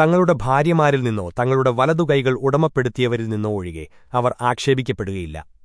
തങ്ങളുടെ ഭാര്യമാരിൽ നിന്നോ തങ്ങളുടെ വലതുകൈകൾ ഉടമപ്പെടുത്തിയവരിൽ നിന്നോ ഒഴികെ അവർ ആക്ഷേപിക്കപ്പെടുകയില്ല.